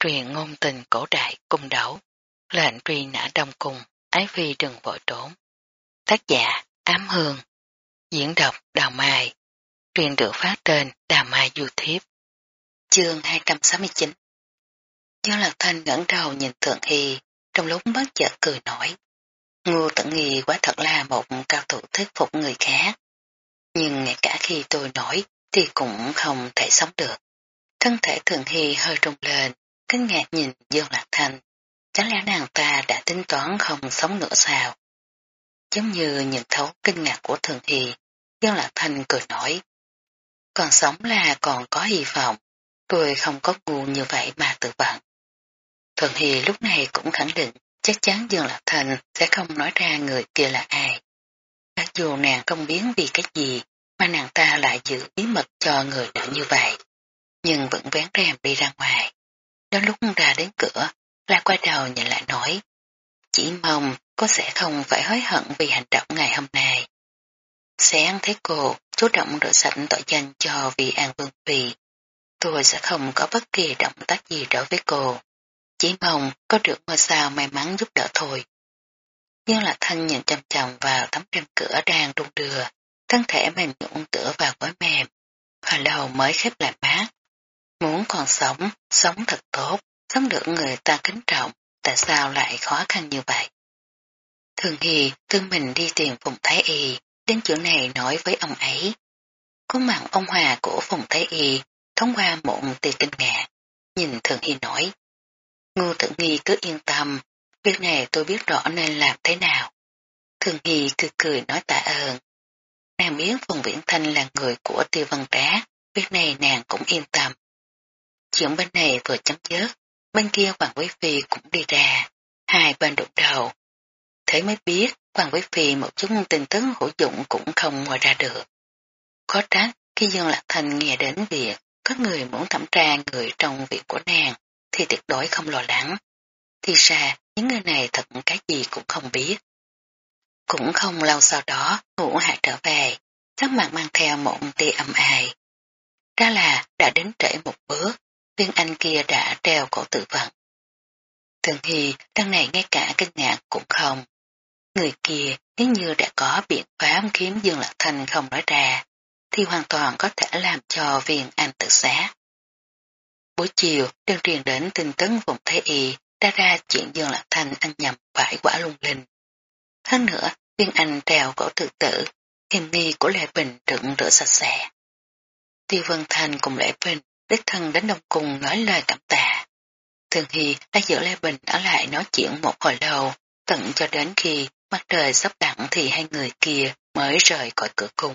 truyền ngôn tình cổ đại cung đấu, lệnh truy nã đông cung, ái phi đừng vội trốn. Tác giả Ám Hương, diễn đọc Đào Mai, truyền được phát trên Đào Mai YouTube. Chương 269 Dương Lạc Thanh ngẩng đầu nhìn Thượng Hy, trong lúc bất chợt cười nổi. Ngô Tận Nghi quá thật là một cao thủ thuyết phục người khác. Nhưng ngay cả khi tôi nổi thì cũng không thể sống được. Thân thể Thượng Hy hơi rung lên, kinh ngạc nhìn Dương Lạc Thanh. Chẳng lẽ nàng ta đã tính toán không sống nữa sao? Giống như nhận thấu kinh ngạc của Thường Hy, Dương Lạc Thanh cười nói: Còn sống là còn có hy vọng, tôi không có ngu như vậy mà tự vận. Thường Hy lúc này cũng khẳng định chắc chắn Dương Lạc Thành sẽ không nói ra người kia là ai. Mặc dù nàng không biến vì cái gì mà nàng ta lại giữ bí mật cho người nữ như vậy, nhưng vẫn vén rèm đi ra ngoài. Đến lúc ra đến cửa, lại quay đầu nhìn lại nói, chỉ mong có sẽ không phải hối hận vì hành động ngày hôm nay. Sáng thấy cô chú động rửa sạch tội danh cho vì an vương phi. Tôi sẽ không có bất kỳ động tác gì đối với cô. Chỉ mong có được ngôi sao may mắn giúp đỡ thôi. Nhưng là thanh nhìn chăm chầm vào tấm rèm cửa đang đung đưa, thân thể mềm nhũn tựa vào gối mềm. Hồi lâu mới khép lại mát, Muốn còn sống, sống thật tốt, sống được người ta kính trọng, tại sao lại khó khăn như vậy? Thường Hì tư mình đi tìm Phùng Thái Y, đến chỗ này nói với ông ấy. Có mặt ông Hòa của Phùng Thái Y thông qua một tia kinh ngạc, nhìn Thường Hy nói. Ngô Tử Nghi cứ yên tâm, việc này tôi biết rõ nên làm thế nào. Thường Hy cười cười nói tạ ơn. Nàng biết Phùng Viễn Thanh là người của tiêu văn trá, việc này nàng cũng yên tâm. Chuyện bên này vừa chấm dứt, bên kia Hoàng Quý Phi cũng đi ra, hai bên đụng đầu. Thế mới biết Hoàng Quý Phi một chút tin tức hữu dụng cũng không ngoài ra được. Khó trách khi Dương Lạc Thành nghe đến việc có người muốn thẩm tra người trong việc của nàng thì tuyệt đối không lo lắng. Thì ra những người này thật cái gì cũng không biết. Cũng không lâu sau đó ngũ hạ trở về, sắc mặt mang theo một tia âm ai. ra là đã đến trễ một bước, viên anh kia đã treo cổ tự vận. Thường thì đằng này ngay cả kinh ngạc cũng không. Người kia nếu như đã có biện pháp kiếm Dương Lạc Thanh không nói ra, thì hoàn toàn có thể làm cho viên anh tự sát. Buổi chiều, đơn truyền đến tin tấn vùng Thế Y đã ra chuyện Dương Lạc Thanh ăn nhầm phải quả lung linh. Hơn nữa, viên anh treo cổ tự tử, hiểm nghi của Lệ Bình trựng rửa sạch sẽ. Tiêu Vân Thanh cùng Lệ Bình đích thân đến Đông Cung nói lời cảm tạ. Thường Hy đã giữ Lê Bình ở lại nói chuyện một hồi lâu, tận cho đến khi mặt trời sắp đặn thì hai người kia mới rời khỏi cửa cung.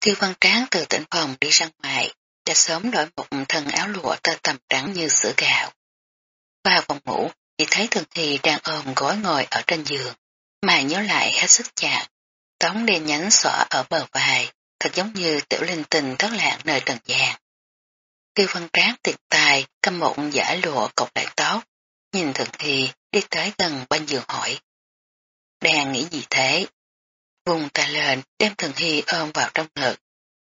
Tiêu văn tráng từ tỉnh phòng đi ra ngoài, đã sớm đổi một thân áo lụa tơ tầm trắng như sữa gạo. Vào phòng ngủ, chỉ thấy Thường Hy đang ôm gối ngồi ở trên giường, mà nhớ lại hết sức chặt, tống đen nhánh xõa ở bờ vai, thật giống như tiểu linh tình thất lạc nơi trần gian. Tiêu văn tráng tiệt tài, cầm một giả lụa cột lại tóc, nhìn Thường thì đi tới gần bên giường hỏi. Đang nghĩ gì thế? Vùng ta lên đem Thường Hy ôm vào trong ngực,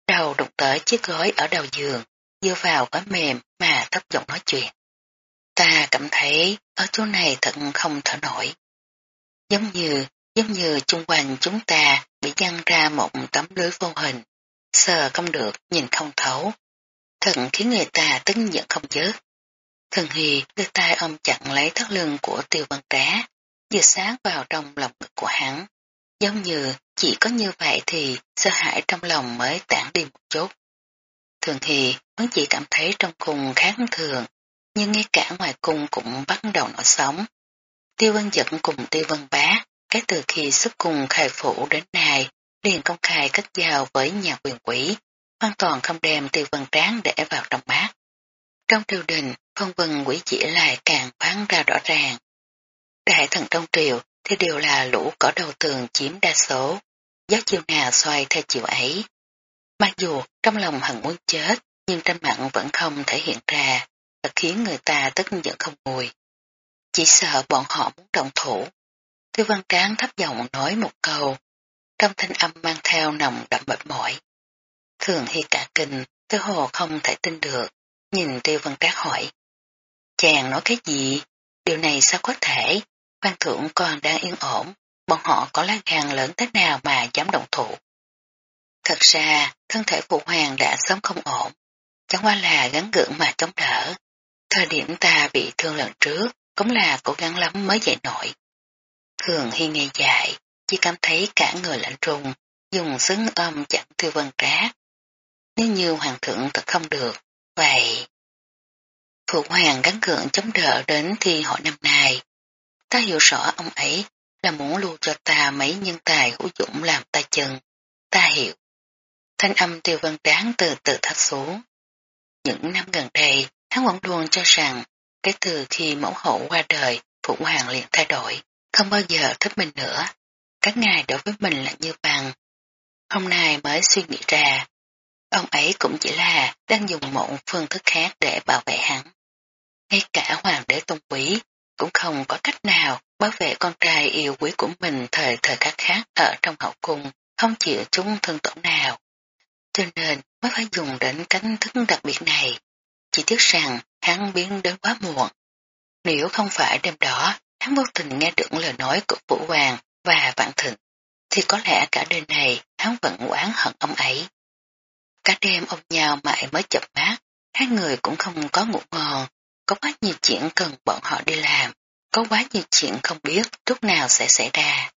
đầu đụng tới chiếc gối ở đầu giường, dưa vào gói mềm mà thấp giọng nói chuyện. Ta cảm thấy ở chỗ này thật không thở nổi. Giống như, giống như chung quanh chúng ta bị dăng ra một tấm lưới vô hình, sờ không được, nhìn không thấu. Thật khiến người ta tức giận không dứt. Thần Hì đưa tay ôm chặn lấy thắt lưng của tiêu văn trá, vừa sáng vào trong lòng ngực của hắn. Giống như chỉ có như vậy thì sợ hãi trong lòng mới tản đi một chút. Thường Hì vẫn chỉ cảm thấy trong cung kháng thường, nhưng ngay cả ngoài cung cũng bắt đầu nổi sóng. Tiêu Văn dẫn cùng tiêu Văn bá, cái từ khi xuất cung khai phủ đến nay, liền công khai kết giao với nhà quyền quỷ, hoàn toàn không đem tiêu vân tráng để vào trong bát. Trong triều đình, phong vân quỷ chỉ lại càng phán ra rõ ràng. Đại thần trong triều thì đều là lũ cỏ đầu tường chiếm đa số, gió chiều nào xoay theo chiều ấy. Mặc dù trong lòng hận muốn chết, nhưng trên mặt vẫn không thể hiện ra, thật khiến người ta tức giận không ngồi. Chỉ sợ bọn họ muốn động thủ. Tiêu văn tráng thấp giọng nói một câu, trong thanh âm mang theo nồng đậm mệt mỏi. Thường hy cả kinh, tư hồ không thể tin được, nhìn tiêu văn Trác hỏi. Chàng nói cái gì? Điều này sao có thể? Quan thượng còn đang yên ổn, bọn họ có lá gan lớn thế nào mà dám động thủ. Thật ra, thân thể phụ hoàng đã sớm không ổn, chẳng qua là gắn gượng mà chống đỡ. Thời điểm ta bị thương lần trước, cũng là cố gắng lắm mới dậy nổi. Thường hy nghe dạy, chỉ cảm thấy cả người lạnh trùng, dùng xứng âm chặn tiêu vân trác, nếu như hoàng thượng thật không được, vậy... Phụ hoàng gắn gượng chống đỡ đến thi hội năm nay. Ta hiểu rõ ông ấy là muốn lưu cho ta mấy nhân tài hữu dụng làm ta chân. Ta hiểu. Thanh âm tiêu vân tráng từ từ thấp xuống. Những năm gần đây, hắn vẫn luôn cho rằng, cái từ khi mẫu hậu qua đời, phụ hoàng liền thay đổi, không bao giờ thích mình nữa. Các ngài đối với mình là như bằng. Hôm nay mới suy nghĩ ra, ông ấy cũng chỉ là đang dùng một phương thức khác để bảo vệ hắn. Ngay cả hoàng đế tôn quý cũng không có cách nào bảo vệ con trai yêu quý của mình thời thời khắc khác ở trong hậu cung, không chịu chúng thương tổn nào. Cho nên mới phải dùng đến cánh thức đặc biệt này. Chỉ tiếc rằng hắn biến đến quá muộn. Nếu không phải đêm đó, hắn vô tình nghe được lời nói của Vũ Hoàng và Vạn Thịnh, thì có lẽ cả đêm này hắn vẫn oán hận ông ấy. Cả đêm ôm nhau mãi mới chập mát, hai người cũng không có ngủ ngon, có quá nhiều chuyện cần bọn họ đi làm, có quá nhiều chuyện không biết lúc nào sẽ xảy ra.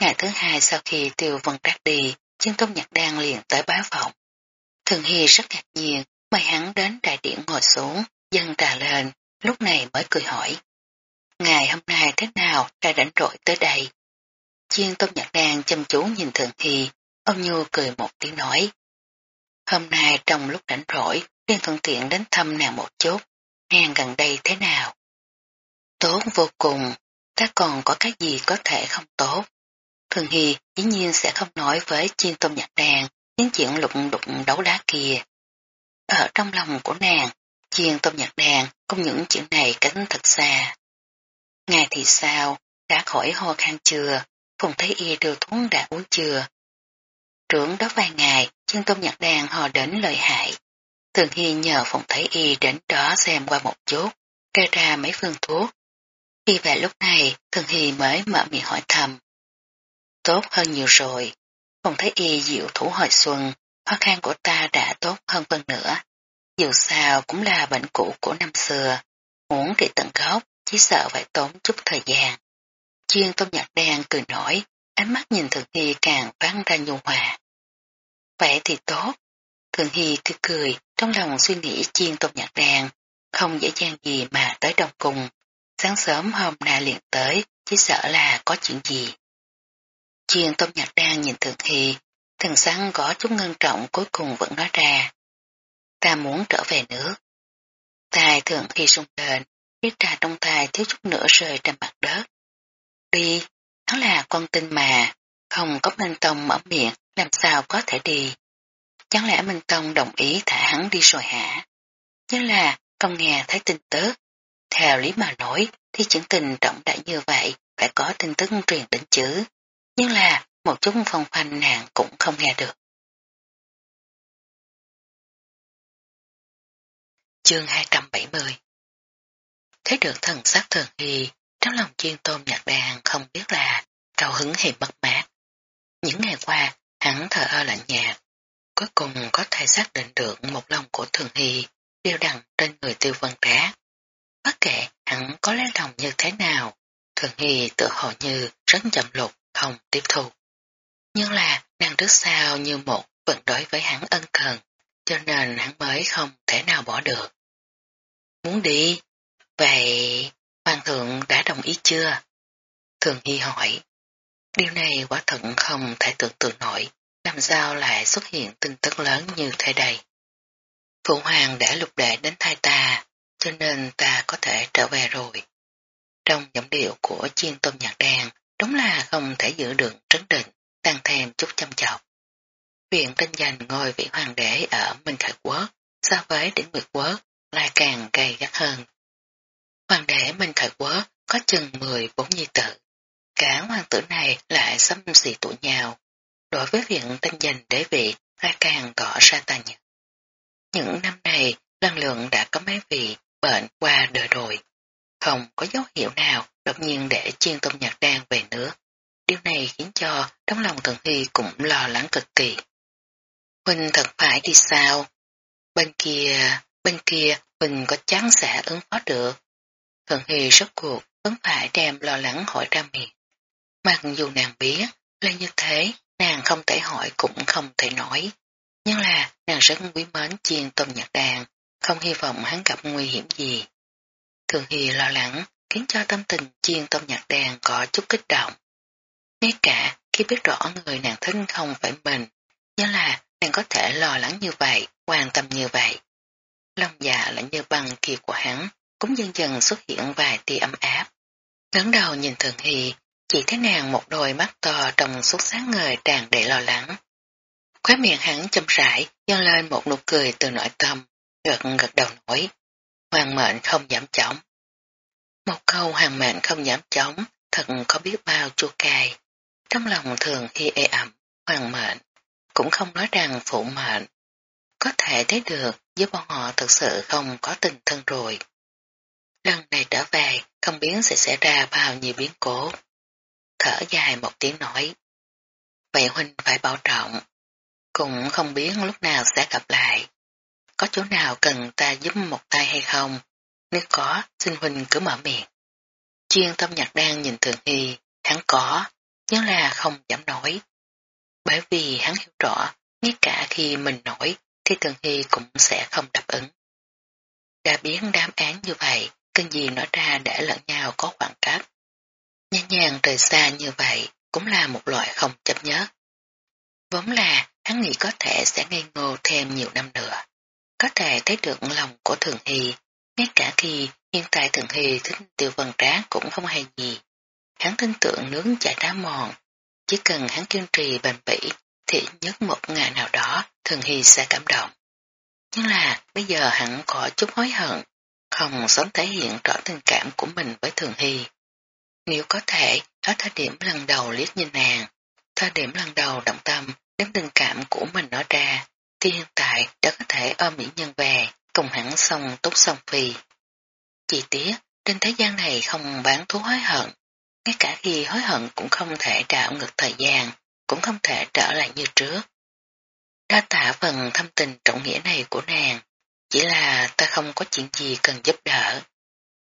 Ngày thứ hai sau khi tiêu vân trác đi, trương Tôn Nhật Đan liền tới bá vọng Thường Hy rất ngạc nhiên, mời hắn đến đại điện ngồi xuống, dân trà lên, lúc này mới cười hỏi. Ngày hôm nay thế nào ra rảnh rỗi tới đây? Chiên Tôn Nhật Đan chăm chú nhìn Thường Hy, ông Nhu cười một tiếng nói. Hôm nay trong lúc rảnh rỗi, liên thuận tiện đến thăm nàng một chút, nàng gần đây thế nào? Tốt vô cùng, ta còn có cái gì có thể không tốt. Thường Hy dĩ nhiên sẽ không nói với chiên tôm nhạc đàn những chuyện lụng đụng đấu đá kia. Ở trong lòng của nàng, chiên tôm nhạc đàn không những chuyện này cánh thật xa. Ngày thì sao, đã khỏi ho khan chưa, Phùng Thấy Y đưa thuốc đã uống chưa. Trưởng đó vài ngày, chân tôn nhạc đàn hò đến lợi hại. Thường Hy nhờ Phùng Thấy Y đến đó xem qua một chút, kê ra mấy phương thuốc. Khi về lúc này, Thường Hy mới mở miệng hỏi thầm. Tốt hơn nhiều rồi. Phùng Thấy Y dịu thủ hồi xuân, khó khăn của ta đã tốt hơn phân nữa. Dù sao cũng là bệnh cũ của năm xưa, muốn trị tận gốc, chỉ sợ phải tốn chút thời gian. Chuyên tôn nhạc đen cười nổi, ánh mắt nhìn Thường Hy càng phán ra nhu hòa. Vậy thì tốt. Thường Hy thư cười, trong lòng suy nghĩ chiên tôn nhạc đàn, không dễ dàng gì mà tới đồng cùng. Sáng sớm hôm nay liền tới, chỉ sợ là có chuyện gì. Chiên tôn nhạc đàn nhìn Thường Hy, thần sáng có chút ngân trọng cuối cùng vẫn nói ra. Ta muốn trở về nước. Tài Thường Hy sung lên, chiếc trà trong tay thiếu chút nữa rơi trên mặt đất. Đi, nó là con tin mà, không có Minh Tông mở miệng, làm sao có thể đi. Chẳng lẽ Minh Tông đồng ý thả hắn đi rồi hả? Nhưng là, không nghe thấy tin tức. Theo lý mà nói, thì chuyện tình trọng đại như vậy, phải có tin tức truyền đến chứ. Nhưng là, một chút phong phanh nàng cũng không nghe được. Chương 270 Thấy được thần sắc thường hy, trong lòng chuyên tôn nhạc đàn không biết là cao hứng hay mất mát. Những ngày qua, hắn thở ơ lạnh nhạt, cuối cùng có thể xác định được một lòng của thường hy đeo đằng trên người tiêu vân trá. Bất kể hắn có lấy lòng như thế nào, thường hy tự hồ như rất chậm lục, không tiếp thu. Nhưng là nàng trước sau như một vẫn đối với hắn ân cần, cho nên hắn mới không thể nào bỏ được. Muốn đi, vậy Hoàng thượng đã đồng ý chưa? Thường Hy hỏi. Điều này quả thật không thể tưởng tượng nổi, làm sao lại xuất hiện tin tức lớn như thế đây. Phụ hoàng đã lục đệ đến thai ta, cho nên ta có thể trở về rồi. Trong giọng điệu của chiên tôm nhạc đen, đúng là không thể giữ được trấn định, tăng thêm chút chăm chọc. Viện tranh giành ngôi vị hoàng đế ở Minh Khải Quốc so với đỉnh Nguyệt Quốc lại càng gay gắt hơn. Hoàng đế Minh Khải Quốc có chừng 14 nhi tử. Cả hoàng tử này lại xâm xì tụ nhào Đối với việc tranh giành đế vị lại càng tỏ ra tàn nhẫn. Những năm này, lần lượng đã có mấy vị bệnh qua đời rồi. Không có dấu hiệu nào đột nhiên để chiên tôm nhạc đan về nước. Điều này khiến cho trong lòng Thường Hy cũng lo lắng cực kỳ. Huynh thật phải đi sao? Bên kia, bên kia Huynh có chán sẽ ứng phó được. Thường Hy rốt cuộc vẫn phải đem lo lắng hỏi ra miệng. Mặc dù nàng biết là như thế, nàng không thể hỏi cũng không thể nói. Nhưng là nàng rất quý mến chiên tôm nhạc đàn, không hy vọng hắn gặp nguy hiểm gì. Thường Hy lo lắng khiến cho tâm tình chiên tôm nhạc đàn có chút kích động. Ngay cả khi biết rõ người nàng thích không phải mình, nhưng là nàng có thể lo lắng như vậy, quan tâm như vậy. Lòng dạ lạnh như băng kia của hắn cũng dần dần xuất hiện vài tia ấm áp. ngẩng đầu nhìn Thường Hy, chỉ thấy nàng một đôi mắt to trong suốt sáng ngời tràn đầy lo lắng. Khóe miệng hắn châm rãi, dâng lên một nụ cười từ nội tâm, gật gật đầu nổi. Hoàng mệnh không giảm chóng. Một câu hoàng mệnh không giảm chóng, thật có biết bao chua cay. Trong lòng thường khi ê ẩm, hoàng mệnh, cũng không nói rằng phụ mệnh. Có thể thấy được với bọn họ thực sự không có tình thân rồi. Lần này trở về, không biết sẽ xảy ra bao nhiêu biến cố. Thở dài một tiếng nói. Vậy huynh phải bảo trọng. Cũng không biết lúc nào sẽ gặp lại. Có chỗ nào cần ta giúp một tay hay không? Nếu có, xin huynh cứ mở miệng. Chuyên tâm nhạc đang nhìn thường hy, hắn có, nhưng là không dám nói. Bởi vì hắn hiểu rõ, ngay cả khi mình nổi, thì thường hy cũng sẽ không đáp ứng. Đã biến đám án như vậy, cần gì nói ra để lẫn nhau có khoảng cách. Nhẹ nhàng rời xa như vậy cũng là một loại không chấp nhất. Vốn là hắn nghĩ có thể sẽ ngây ngô thêm nhiều năm nữa. Có thể thấy được lòng của Thường Hy, ngay cả khi hiện tại Thường Hy thích tiêu vần trá cũng không hay gì. Hắn tin tưởng nướng chạy đá mòn, chỉ cần hắn kiên trì bền bỉ thì nhất một ngày nào đó Thường Hy sẽ cảm động. Nhưng là bây giờ hắn có chút hối hận, không sớm thể hiện rõ tình cảm của mình với Thường Hy. Nếu có thể, ở thời điểm lần đầu liếc nhìn nàng, thời điểm lần đầu động tâm đến tình cảm của mình nói ra, thì hiện tại đã có thể ôm mỹ nhân về, cùng hẳn xong tốt xong phi. Chỉ tiếc, trên thế gian này không bán thú hối hận, ngay cả khi hối hận cũng không thể đảo ngược thời gian, cũng không thể trở lại như trước. Đa tạ phần thâm tình trọng nghĩa này của nàng, chỉ là ta không có chuyện gì cần giúp đỡ.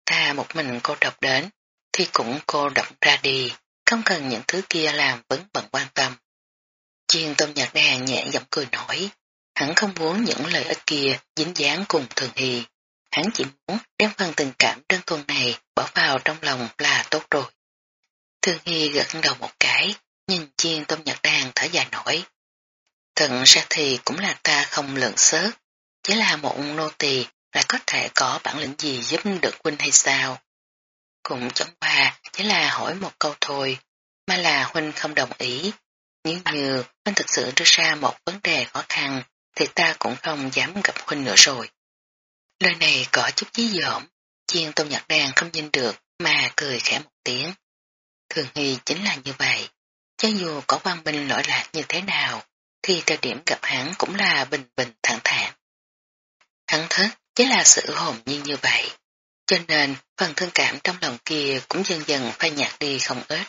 Ta một mình cô độc đến, thì cũng cô độc ra đi, không cần những thứ kia làm vấn bận quan tâm. Chiên tôm nhạc đàn nhẹ giọng cười nổi, hắn không muốn những lời ích kia dính dáng cùng thường hy. Hắn chỉ muốn đem phần tình cảm đơn thuần này bỏ vào trong lòng là tốt rồi. Thường Hy gật đầu một cái, nhìn chiên tôm nhạc đàn thở dài nổi. Thật ra thì cũng là ta không lượng sớt, chỉ là một nô tỳ lại có thể có bản lĩnh gì giúp được huynh hay sao. Cũng chẳng qua chỉ là hỏi một câu thôi, mà là huynh không đồng ý. Nếu như huynh thực sự đưa ra một vấn đề khó khăn, thì ta cũng không dám gặp huynh nữa rồi. Lời này có chút dí dỏm, chiên tôn nhật đàn không nhìn được mà cười khẽ một tiếng. Thường Hy chính là như vậy, cho dù có quan minh lỗi lạc như thế nào, thì thời điểm gặp hắn cũng là bình bình thẳng thản. Hắn thích chỉ là sự hồn nhiên như vậy, cho nên phần thương cảm trong lòng kia cũng dần dần phai nhạt đi không ít.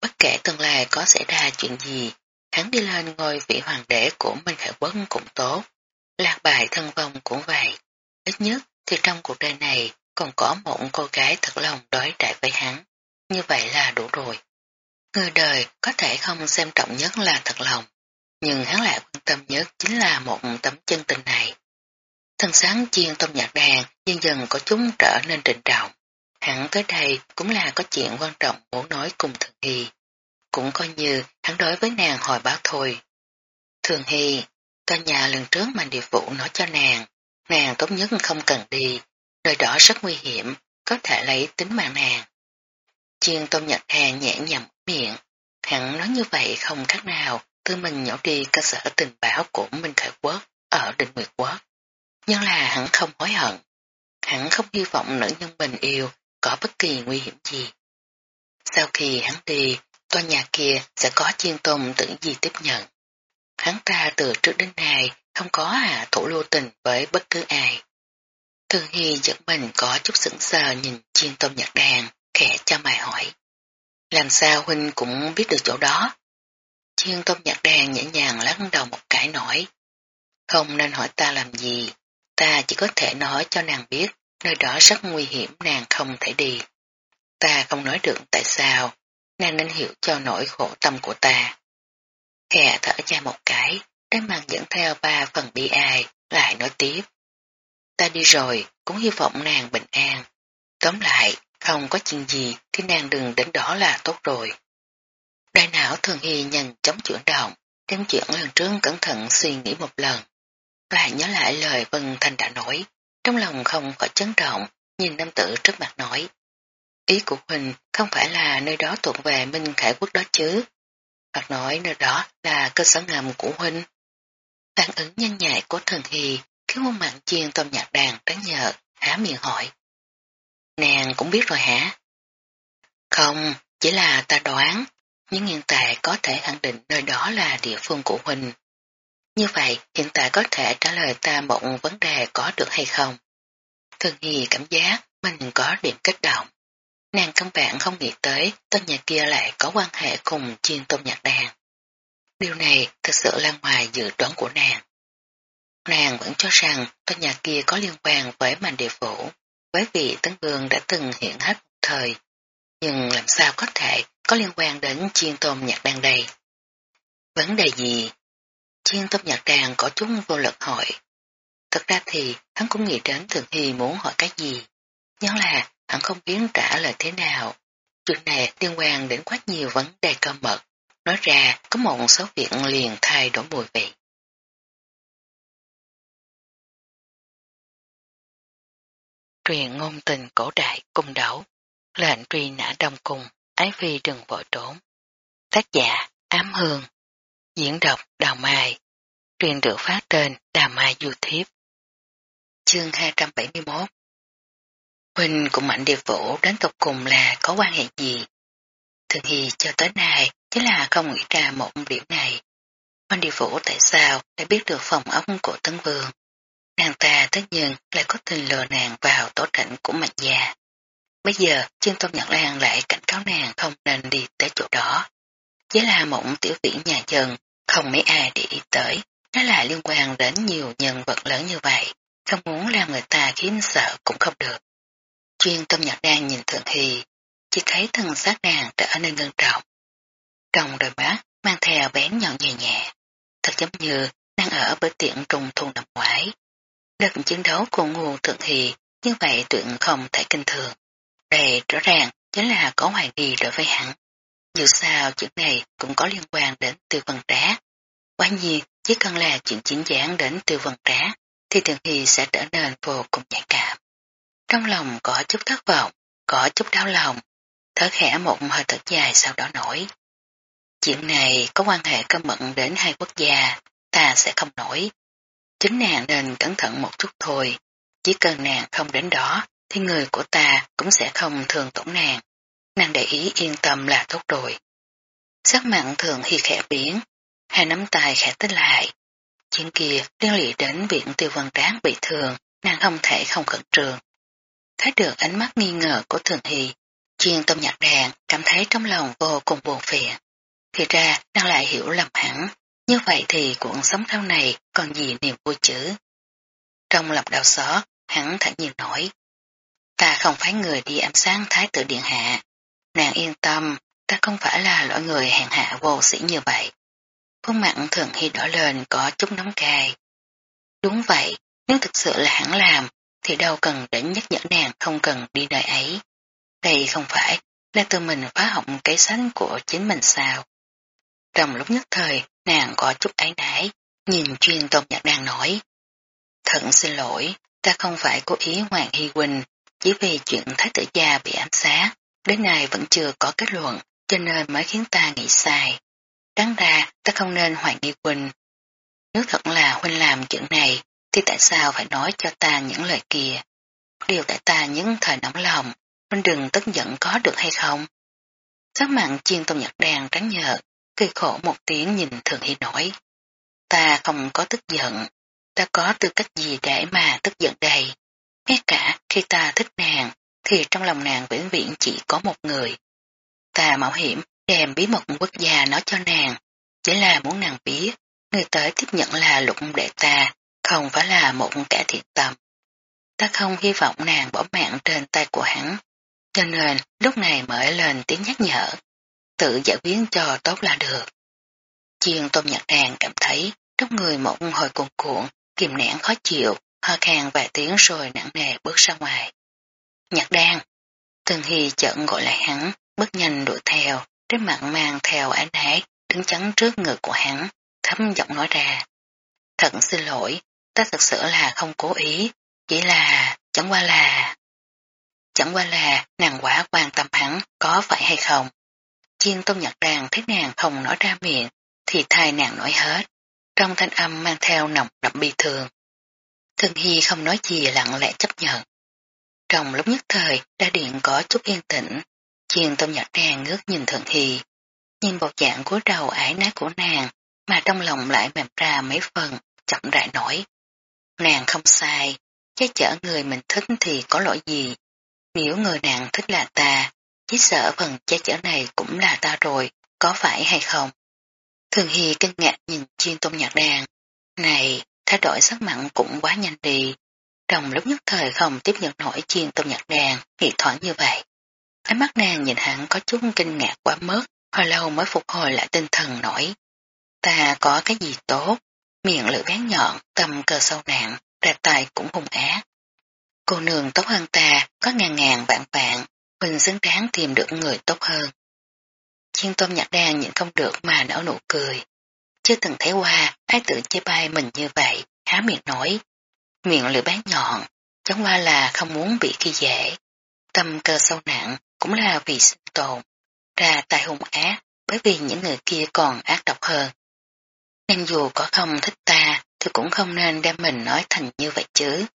Bất kể tương lai có xảy ra chuyện gì, hắn đi lên ngôi vị hoàng đế của Minh Khải Quân cũng tốt. Lạc bài thân vong cũng vậy. Ít nhất thì trong cuộc đời này còn có một cô gái thật lòng đối đại với hắn. Như vậy là đủ rồi. Người đời có thể không xem trọng nhất là thật lòng, nhưng hắn lại quan tâm nhất chính là một tấm chân tình này. Thân sáng chiên tôm nhạc đàn dần dần có chúng trở nên trịnh trọng. Hắn tới đây cũng là có chuyện quan trọng muốn nói cùng Thường Hy. Cũng coi như hắn đối với nàng hồi báo thôi. Thường Hy, tòa nhà lần trước mà địa vụ nói cho nàng, nàng tốt nhất không cần đi, nơi đó rất nguy hiểm, có thể lấy tính mạng nàng. Chiên tôm nhật hàng nhẹ nhầm miệng, hắn nói như vậy không khác nào, tư mình nhỏ đi cơ sở tình báo của Minh Khải Quốc ở Định Nguyệt Quốc. Nhưng là hắn không hối hận. Hắn không hy vọng nữ nhân mình yêu có bất kỳ nguy hiểm gì. Sau khi hắn đi, tòa nhà kia sẽ có chiên tôm tự gì tiếp nhận. Hắn ta từ trước đến nay không có hạ thủ lưu tình với bất cứ ai. Thương Hy giật mình có chút sững sờ nhìn chiên tôm nhật đàn, khẽ cho mày hỏi. Làm sao huynh cũng biết được chỗ đó? Chiên tôm nhật đàn nhẹ nhàng lắc đầu một cái nổi. Không nên hỏi ta làm gì, ta chỉ có thể nói cho nàng biết, nơi đó rất nguy hiểm nàng không thể đi. Ta không nói được tại sao, nàng nên hiểu cho nỗi khổ tâm của ta. Khẽ thở dài một cái, cái mặt dẫn theo ba phần bi ai, lại nói tiếp. Ta đi rồi, cũng hy vọng nàng bình an. Tóm lại, không có chuyện gì thì nàng đừng đến đó là tốt rồi. Đại não thường hy nhanh chóng chuyển động, đem chuyện lần trước cẩn thận suy nghĩ một lần. Và nhớ lại lời Vân Thanh đã nói, trong lòng không khỏi chấn động, nhìn nam tử trước mặt nói. Ý của Huỳnh không phải là nơi đó thuộc về Minh Khải Quốc đó chứ, hoặc nói nơi đó là cơ sở ngầm của Huynh. Phản ứng nhanh nhạy của thần hì khiến khuôn mặt chiên tôm nhạc đàn trắng nhờ, há miệng hỏi. Nàng cũng biết rồi hả? Không, chỉ là ta đoán, nhưng hiện tại có thể khẳng định nơi đó là địa phương của Huynh. Như vậy, hiện tại có thể trả lời ta một vấn đề có được hay không? Thường Hy cảm giác mình có điểm kích động. Nàng căn bản không nghĩ tới tên nhà kia lại có quan hệ cùng chiên tôm nhạc đàn. Điều này thật sự là ngoài dự đoán của nàng. Nàng vẫn cho rằng tên nhà kia có liên quan với màn địa phủ, với vị tấn vương đã từng hiện hết một thời. Nhưng làm sao có thể có liên quan đến chiên tôm nhạc đàn đây? Vấn đề gì? Chiên tâm nhạc đàn có chúng vô lực hỏi. Thật ra thì hắn cũng nghĩ đến Thường Hy muốn hỏi cái gì. Nhưng là hắn không biết trả lời thế nào. Chuyện này liên quan đến quá nhiều vấn đề cơ mật. Nói ra có một số việc liền thay đổi mùi vị. Truyền ngôn tình cổ đại cung đấu, lệnh truy nã đông cung, ái phi đừng vội trốn. Tác giả Ám Hương, diễn đọc Đào Mai, truyền được phát trên Đào Mai YouTube. Chương 271 Huynh cùng Mạnh Điệp Vũ đến tục cùng là có quan hệ gì? Thường thì cho tới nay chính là không nghĩ ra một điểm này. Mạnh Điệp Vũ tại sao đã biết được phòng ốc của Tấn Vương? Nàng ta tất nhiên lại có tình lừa nàng vào tổ cảnh của Mạnh Gia. Bây giờ Trương Tôn Nhật Lan lại cảnh cáo nàng không nên đi tới chỗ đó. Chỉ là một tiểu viễn nhà dân, không mấy ai để ý tới. Nó là liên quan đến nhiều nhân vật lớn như vậy, không muốn làm người ta khiếm sợ cũng không được. Chuyên tâm nhật đang nhìn Thượng Hy, chỉ thấy thân xác nàng trở nên ngân trọng. Trong đôi mắt mang theo bén nhọn nhẹ nhẹ, thật giống như đang ở bữa tiện trùng thu nằm ngoái. Đợt chiến đấu của nguồn Thượng Hy như vậy tuyệt không thể kinh thường. Đây rõ ràng chính là có hoài nghi đối với hắn. Dù sao chuyện này cũng có liên quan đến tiêu vần trá. Quá nhiên, chỉ cần là chuyện chính giảng đến tiêu vần trá, thì thường Hy sẽ trở nên vô cùng nhạy cảm. Trong lòng có chút thất vọng, có chút đau lòng, thở khẽ một hơi thở dài sau đó nổi. Chuyện này có quan hệ cơ mận đến hai quốc gia, ta sẽ không nổi. Chính nàng nên cẩn thận một chút thôi, chỉ cần nàng không đến đó, thì người của ta cũng sẽ không thường tổn nàng. Nàng để ý yên tâm là tốt rồi. Sắc mặn thường khi khẽ biến, hai nắm tay khẽ tích lại. Chuyện kia liên lụy đến viện tiêu văn tráng bị thương, nàng không thể không cẩn trường. Thấy được ánh mắt nghi ngờ của Thường Hy, chuyên tâm nhạc đàn cảm thấy trong lòng vô cùng buồn phiền. Thì ra nàng lại hiểu lầm hẳn, như vậy thì cuộc sống sau này còn gì niềm vui chữ. Trong lòng đau xót, hắn thẳng nhiên nổi. Ta không phải người đi ám sáng thái tử điện hạ. Nàng yên tâm, ta không phải là loại người hèn hạ vô sĩ như vậy. Khuôn mặt thường hy đỏ lên có chút nóng cay. Đúng vậy, nếu thực sự là hắn làm, thì đâu cần đến nhắc nhở nàng không cần đi nơi ấy. Đây không phải là tự mình phá hỏng cái sánh của chính mình sao. Trong lúc nhất thời, nàng có chút ái nái, nhìn chuyên tôn nhạc đang nói. Thận xin lỗi, ta không phải cố ý Hoàng Hy Quỳnh, chỉ vì chuyện Thái tử gia bị ám sát, đến nay vẫn chưa có kết luận, cho nên mới khiến ta nghĩ sai. Đáng ra, ta không nên hoài nghi Quỳnh. Nếu thật là Huynh làm chuyện này, thì tại sao phải nói cho ta những lời kia? Điều tại ta những thời nóng lòng, Huynh đừng tức giận có được hay không? Sắc mặn chiên tôm nhật đàn trắng nhợt, cười khổ một tiếng nhìn Thường Hy nổi. Ta không có tức giận, ta có tư cách gì để mà tức giận đây. Ngay cả khi ta thích nàng, thì trong lòng nàng vĩnh viễn chỉ có một người. Ta mạo hiểm đem bí mật quốc gia nói cho nàng, chỉ là muốn nàng biết, người tới tiếp nhận là lục đệ ta, không phải là một kẻ thiện tâm. Ta không hy vọng nàng bỏ mạng trên tay của hắn, cho nên lúc này mới lên tiếng nhắc nhở, tự giải quyết cho tốt là được. Chiên tôm nhật đàn cảm thấy trong người một hồi cuồn cuộn, kìm nén khó chịu, ho khan vài tiếng rồi nặng nề bước ra ngoài. Nhạc đan, Từng Hy chợn gọi lại hắn, bước nhanh đuổi theo, trên mặt mang theo ánh ái, đứng chắn trước ngực của hắn, thấm giọng nói ra. Thật xin lỗi, ta thật sự là không cố ý, chỉ là, chẳng qua là... Chẳng qua là nàng quả quan tâm hắn có phải hay không. Chiên tôn nhật đàn thấy nàng không nói ra miệng, thì thay nàng nói hết, trong thanh âm mang theo nồng đậm bi thường. Thường Hy không nói gì lặng lẽ chấp nhận. Trong lúc nhất thời, đa điện có chút yên tĩnh, chiên tâm nhật đàn ngước nhìn Thượng hì, nhìn bộ dạng của đầu ái nát của nàng, mà trong lòng lại mềm ra mấy phần, chậm rãi nổi. Nàng không sai, che chở người mình thích thì có lỗi gì. Nếu người nàng thích là ta, chỉ sợ phần che chở này cũng là ta rồi, có phải hay không? Thường Hy kinh ngạc nhìn chuyên tôn nhạc đàn. Này, thay đổi sắc mặn cũng quá nhanh đi. Trong lúc nhất thời không tiếp nhận nổi chuyên tôn nhạc đàn, nghĩ thoảng như vậy. Ánh mắt nàng nhìn hắn có chút kinh ngạc quá mức, hồi lâu mới phục hồi lại tinh thần nổi. Ta có cái gì tốt, miệng lưỡi bén nhọn, tâm cơ sâu nặng, ra tay cũng hung ác. Cô nương tốt hơn ta, có ngàn ngàn vạn vạn, mình xứng đáng tìm được người tốt hơn. Chiên tôm nhạc đan nhìn không được mà nở nụ cười. Chưa từng thấy qua, ai tự chế bai mình như vậy, há miệng nói. Miệng lưỡi bán nhọn, chẳng qua là không muốn bị khi dễ. Tâm cơ sâu nặng cũng là vì sinh tồn. Ra tay hung ác, bởi vì những người kia còn ác độc hơn. Nên dù có không thích ta, thì cũng không nên đem mình nói thành như vậy chứ.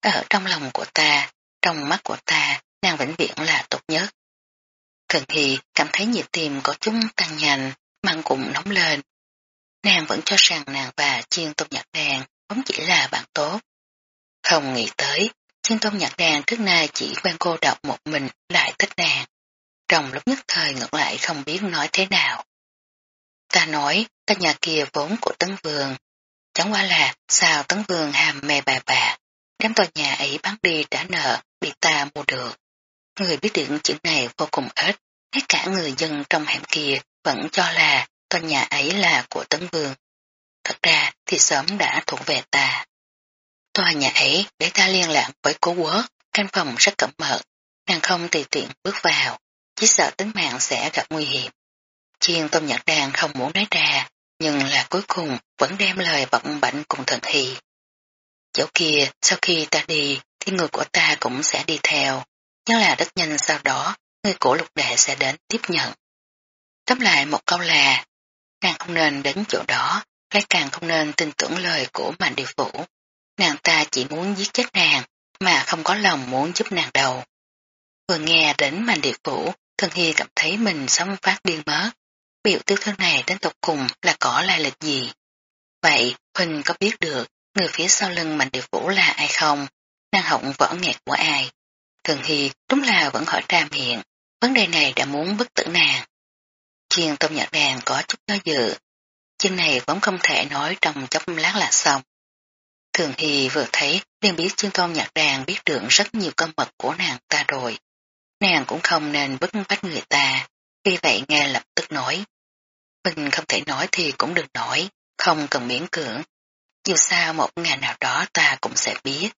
Ở trong lòng của ta, trong mắt của ta, nàng vĩnh viễn là tốt nhất. Thần thì cảm thấy nhịp tim có chúng tăng nhanh, măng cũng nóng lên. Nàng vẫn cho rằng nàng và chiên tôn nhạc đàn không chỉ là bạn tốt. Không nghĩ tới, Thiên tôn nhạc đàn trước nay chỉ quen cô độc một mình lại thích nàng. Trong lúc nhất thời ngược lại không biết nói thế nào. Ta nói, ta nhà kia vốn của Tấn Vương. Chẳng qua là sao Tấn Vương hàm mê bà bà, đem tòa nhà ấy bán đi trả nợ, bị ta mua được. Người biết được chuyện này vô cùng ít, hết cả người dân trong hẻm kia vẫn cho là tòa nhà ấy là của Tấn Vương. Thật ra thì sớm đã thuộc về ta. Tòa nhà ấy để ta liên lạc với cố quốc, căn phòng rất cẩn mật, nàng không tùy tiện bước vào, chỉ sợ tính mạng sẽ gặp nguy hiểm. Chiên tôn nhật đàn không muốn nói ra, nhưng là cuối cùng vẫn đem lời bậm bệnh cùng thần hy. Chỗ kia, sau khi ta đi, thì người của ta cũng sẽ đi theo, nhưng là rất nhanh sau đó, người của lục đệ sẽ đến tiếp nhận. Tóm lại một câu là, nàng không nên đến chỗ đó, lại càng không nên tin tưởng lời của mạnh điều phủ. Nàng ta chỉ muốn giết chết nàng, mà không có lòng muốn giúp nàng đâu. Vừa nghe đến mạnh địa phủ, Thân hi cảm thấy mình sống phát điên mất. Biểu tiêu thương này đến tục cùng là có lai lịch gì? Vậy, Huỳnh có biết được người phía sau lưng mạnh địa phủ là ai không? Năng họng võ nghẹt của ai? Thường Hy đúng là vẫn hỏi ra miệng. Vấn đề này đã muốn bức tử nàng. Chiên tôm nhật đàn có chút do dự. Chuyện này vẫn không thể nói trong chốc lát là xong. Thường Hy vừa thấy liền biết chiên Tôn nhạc đàn biết được rất nhiều cơ mật của nàng ta rồi. Nàng cũng không nên bức bách người ta, vì vậy nghe lập tức nói. Mình không thể nói thì cũng đừng nói, không cần miễn cưỡng. Dù sao một ngày nào đó ta cũng sẽ biết.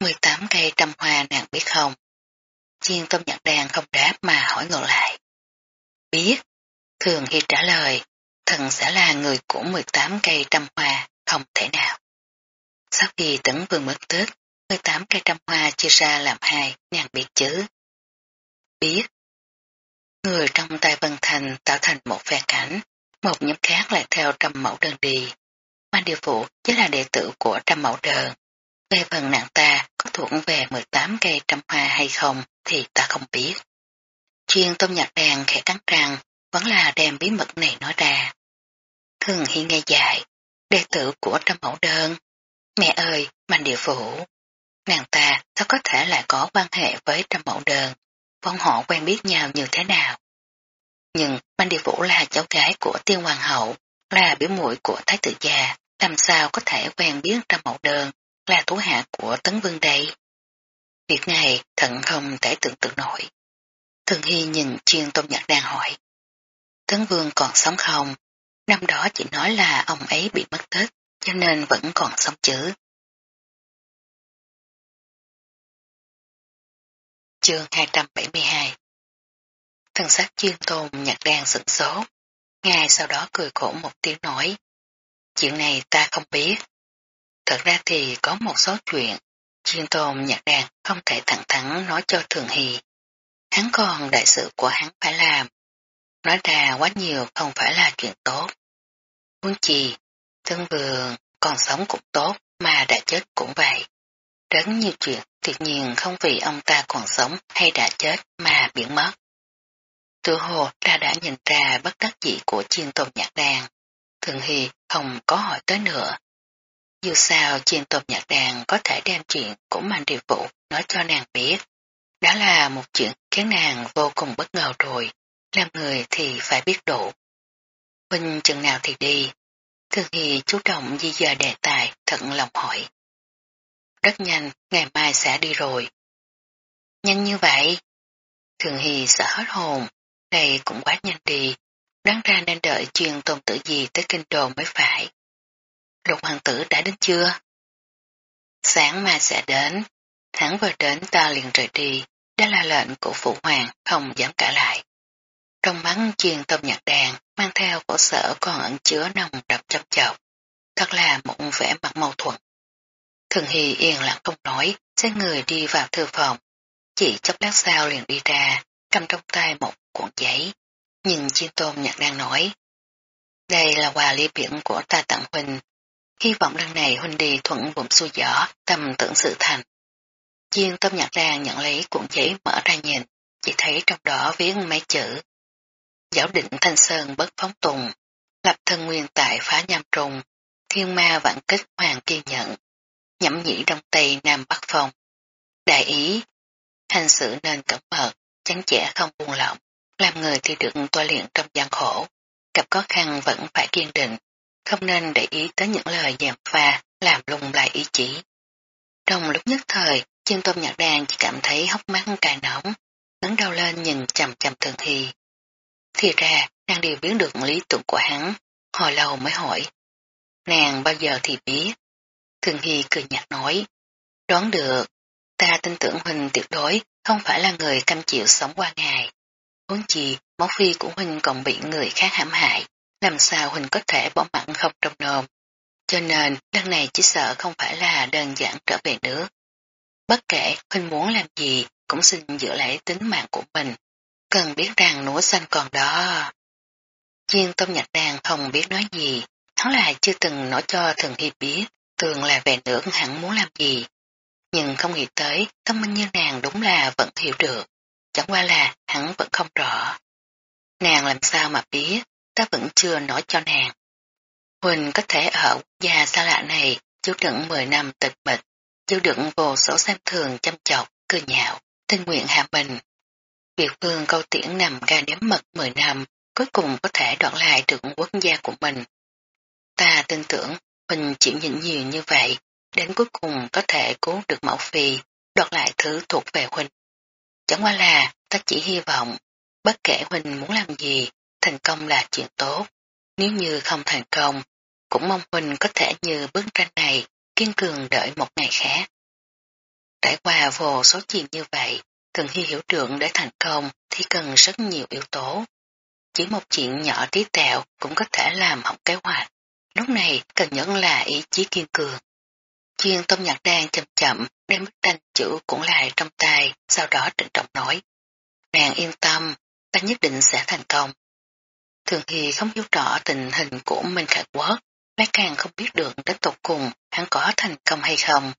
18 cây trăm hoa nàng biết không? Chiên tôm nhạc đàn không đáp mà hỏi ngược lại. Biết. Thường khi trả lời, thần sẽ là người của 18 cây trăm hoa, không thể nào. Sau khi tấn vương mất tước, 18 cây trăm hoa chia ra làm hai, nàng biết chứ. Biết. Người trong tay Vân Thành tạo thành một phe cảnh, một nhóm khác lại theo trăm mẫu đơn đi. Quan điều phụ chính là đệ tử của trăm mẫu đơn. Về phần nàng ta có thuộc về 18 cây trăm hoa hay không thì ta không biết. Chuyên tôm nhạc đàn khẽ cắn răng vẫn là đem bí mật này nói ra. Thường hi nghe dài, đệ tử của trăm mẫu đơn. Mẹ ơi, mạnh địa phủ. nàng ta sao có thể lại có quan hệ với trăm mẫu đơn, bọn họ quen biết nhau như thế nào. Nhưng Ban Địa phủ là cháu gái của tiên hoàng hậu, là biểu muội của thái tử già, làm sao có thể quen biết trăm mẫu đơn, là thủ hạ của tấn vương đây. Việc này thận không thể tưởng tượng nổi. Thường Hy nhìn chuyên tôn nhạc đang hỏi. Tấn vương còn sống không? Năm đó chỉ nói là ông ấy bị mất tích, cho nên vẫn còn sống chứ. Chương 272 Thần sắc chuyên tôn nhặt đang sửng số. Ngài sau đó cười khổ một tiếng nói. Chuyện này ta không biết. Thật ra thì có một số chuyện, chuyên tôn nhặt đàn không thể thẳng thắn nói cho Thường Hì. Hắn còn đại sự của hắn phải làm. Nói ra quá nhiều không phải là chuyện tốt. Muốn chi, thân vườn còn sống cũng tốt, mà đã chết cũng vậy. Rất nhiều chuyện, tuyệt nhiên không vì ông ta còn sống hay đã chết mà biến mất. Tự hồ ta đã nhìn ra bất đắc dĩ của chiên tôm nhạc đàn. Thường Hy không có hỏi tới nữa. Dù sao chiên tôm nhạc đàn có thể đem chuyện của Mạnh Điều Vũ nói cho nàng biết. Đó là một chuyện khiến nàng vô cùng bất ngờ rồi. Làm người thì phải biết đủ. Huynh chừng nào thì đi. Thường thì chú trọng di dời đề tài thận lòng hỏi. Rất nhanh, ngày mai sẽ đi rồi. Nhanh như vậy. Thường Hì sợ hết hồn, đây cũng quá nhanh đi, đáng ra nên đợi chuyên tôn tử gì tới kinh đồ mới phải. Lục hoàng tử đã đến chưa? Sáng mai sẽ đến, tháng vừa đến ta liền rời đi, đó là lệnh của phụ hoàng, không dám cả lại. Trong mắt chiền tôm nhạc đàn, mang theo cổ sở còn ẩn chứa nồng đậm chăm chọc, thật là một vẻ mặt mâu thuẫn. Thường Hy yên lặng không nói, sẽ người đi vào thư phòng, chỉ chấp lát sau liền đi ra, cầm trong tay một cuộn giấy, nhìn chiên tôm nhạc đang nói. Đây là quà ly biển của ta tặng Huynh, hy vọng lần này Huynh đi thuận bụng xuôi gió, tâm tưởng sự thành. Chiên tôm nhạc đang nhận lấy cuộn giấy mở ra nhìn, chỉ thấy trong đó viết mấy chữ. Giáo định thanh sơn bất phóng tùng, lập thân nguyên tại phá nham trùng, thiên ma vạn kích hoàng kiên nhận, nhẫm nhĩ đông tây nam bắc phong. Đại ý, hành sự nên cẩn mật, chắn chẽ không buông lỏng, làm người thì được toa luyện trong gian khổ, gặp khó khăn vẫn phải kiên định, không nên để ý tới những lời dèm pha, làm lung lại ý chí. Trong lúc nhất thời, chân tôm nhạc đàn chỉ cảm thấy hốc mắt cài nóng, ngấn đau lên nhìn chầm chầm thường thì. Thì ra, nàng đều biến được lý tưởng của hắn, hồi lâu mới hỏi. Nàng bao giờ thì biết? Thường Hy cười nhạt nói. Đoán được, ta tin tưởng Huynh tuyệt đối không phải là người cam chịu sống qua ngày. Huống chi, máu phi của Huynh còn bị người khác hãm hại, làm sao Huynh có thể bỏ mặn không trong nồm. Cho nên, lần này chỉ sợ không phải là đơn giản trở về nước. Bất kể Huynh muốn làm gì, cũng xin giữ lại tính mạng của mình. Cần biết rằng núa xanh còn đó. Chiên tôm nhạc đàn không biết nói gì, hắn là chưa từng nói cho Thường hiệp biết, tường là về nữa hẳn muốn làm gì. Nhưng không nghĩ tới, thông minh như nàng đúng là vẫn hiểu được. Chẳng qua là hắn vẫn không rõ. Nàng làm sao mà biết, ta vẫn chưa nói cho nàng. Huỳnh có thể ở quốc gia xa lạ này chịu đựng 10 năm tịch mịch, chịu đựng vô số xem thường chăm chọc, cười nhạo, tình nguyện hạ mình. Việt phương câu tiễn nằm ra đếm mật 10 năm, cuối cùng có thể đoạt lại được quốc gia của mình. Ta tin tưởng mình chịu nhịn nhiều như vậy, đến cuối cùng có thể cứu được mẫu phi, đoạt lại thứ thuộc về huynh Chẳng qua là ta chỉ hy vọng, bất kể Huynh muốn làm gì, thành công là chuyện tốt. Nếu như không thành công, cũng mong Huynh có thể như bức tranh này, kiên cường đợi một ngày khác. Trải qua vô số chuyện như vậy, thường hy hiểu được để thành công thì cần rất nhiều yếu tố. Chỉ một chuyện nhỏ tí tẹo cũng có thể làm hỏng kế hoạch. Lúc này cần nhẫn là ý chí kiên cường. Chuyên tôm nhạc đang chậm chậm đem bức tranh chữ cũng lại trong tay, sau đó trịnh trọng nói. Nàng yên tâm, ta nhất định sẽ thành công. Thường Hy không hiểu rõ tình hình của Minh Khải Quốc, lại càng không biết được đến tục cùng hắn có thành công hay không.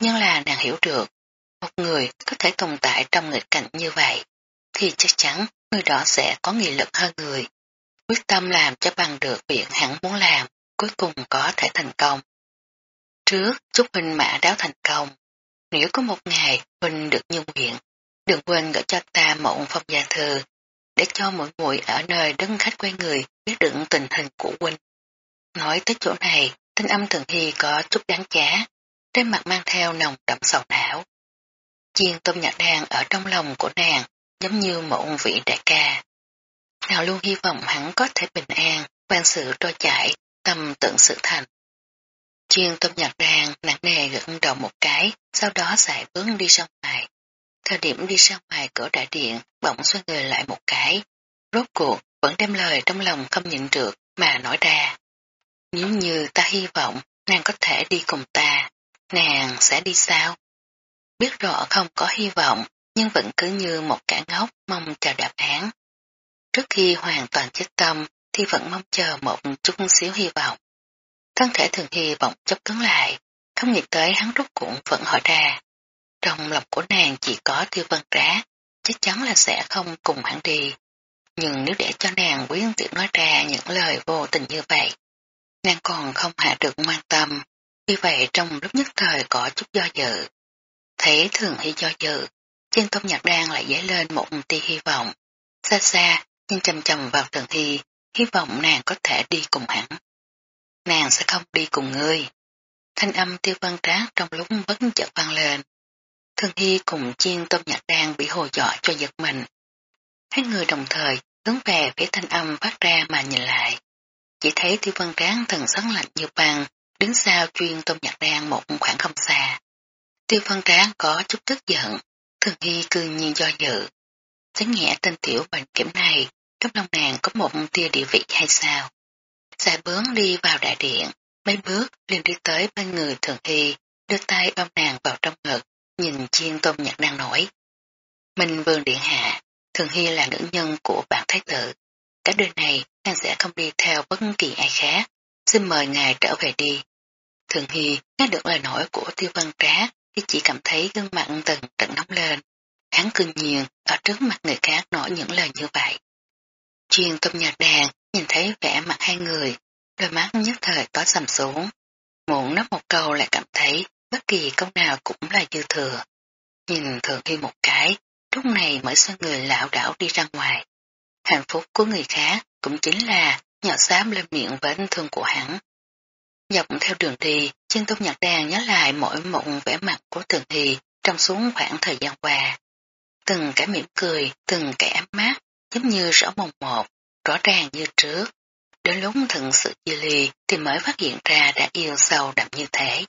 Nhưng là nàng hiểu được, một người có thể tồn tại trong nghịch cảnh như vậy, thì chắc chắn người đó sẽ có nghị lực hơn người. Quyết tâm làm cho bằng được việc hắn muốn làm, cuối cùng có thể thành công. Trước, chúc huynh mã đáo thành công. Nếu có một ngày Huynh được như nguyện, đừng quên gửi cho ta một phong gia thư, để cho mỗi muội ở nơi đứng khách quen người biết được tình hình của Huynh. Nói tới chỗ này, thanh âm thường hy có chút đáng chá, trên mặt mang theo nồng đậm sầu não. Chiên tôm nhạc đàn ở trong lòng của nàng giống như một vị đại ca. Nào luôn hy vọng hắn có thể bình an, quan sự trôi chảy, tâm tượng sự thành. Chiên tôm nhạc đàn nặng nề gật đầu một cái, sau đó giải bước đi ra ngoài. Thời điểm đi ra ngoài cửa đại điện, bỗng xoay người lại một cái. Rốt cuộc, vẫn đem lời trong lòng không nhận được mà nói ra. Nếu như ta hy vọng nàng có thể đi cùng ta, nàng sẽ đi sao? Biết rõ không có hy vọng, nhưng vẫn cứ như một cả ngốc mong chờ đáp án. Trước khi hoàn toàn chết tâm thì vẫn mong chờ một chút xíu hy vọng. Thân thể thường hy vọng chấp cứng lại, không nghĩ tới hắn rút cuộn vẫn hỏi ra. Trong lòng của nàng chỉ có tiêu vân trá, chắc chắn là sẽ không cùng hắn đi. Nhưng nếu để cho nàng quyến tiện nói ra những lời vô tình như vậy, nàng còn không hạ được ngoan tâm, vì vậy trong lúc nhất thời có chút do dự thế thường hy do dự, trên tôm nhạc đang lại dấy lên một tia hy vọng. Xa xa, nhưng chầm chầm vào thường hy, hy vọng nàng có thể đi cùng hắn. Nàng sẽ không đi cùng ngươi. Thanh âm tiêu văn trác trong lúc bất chợt vang lên. Thường hy cùng chiên tôm nhạc đang bị hồ dọa cho giật mình. Hai người đồng thời hướng về phía thanh âm phát ra mà nhìn lại. Chỉ thấy tiêu văn tráng thần sắn lạnh như băng, đứng sau chuyên tôm nhạc đan một khoảng không xa. Tiêu văn tráng có chút tức giận, thường hy cư nhiên do dự. Thấy nhẹ tên tiểu bệnh kiểm này, trong lòng nàng có một tia địa vị hay sao? Xài bướng đi vào đại điện, mấy bước liền đi tới bên người thường hy, đưa tay ôm nàng vào trong ngực, nhìn chiên tôm nhạc đang nổi. Mình vương điện hạ, thường hy là nữ nhân của bản thái tử. Cả đời này, nàng sẽ không đi theo bất kỳ ai khác. Xin mời ngài trở về đi. Thường hy nghe được lời nói của tiêu văn trá thì chỉ cảm thấy gương mặt từng trận nóng lên. Hắn cưng nhiên ở trước mặt người khác nói những lời như vậy. Chuyên tâm nhà đàn nhìn thấy vẻ mặt hai người, đôi mắt nhất thời có sầm xuống. Muốn nói một câu lại cảm thấy bất kỳ câu nào cũng là dư thừa. Nhìn thường khi một cái, lúc này mới xoay người lão đảo đi ra ngoài. Hạnh phúc của người khác cũng chính là nhọ xám lên miệng vết thương của hắn. Dọc theo đường đi, Chân tôn Nhật đàn nhớ lại mỗi một vẻ mặt của thường hy trong xuống khoảng thời gian qua. Từng cái mỉm cười, từng cái ám mát, giống như rõ mồng một, rõ ràng như trước. Đến lúc thực sự chia ly thì mới phát hiện ra đã yêu sâu đậm như thế.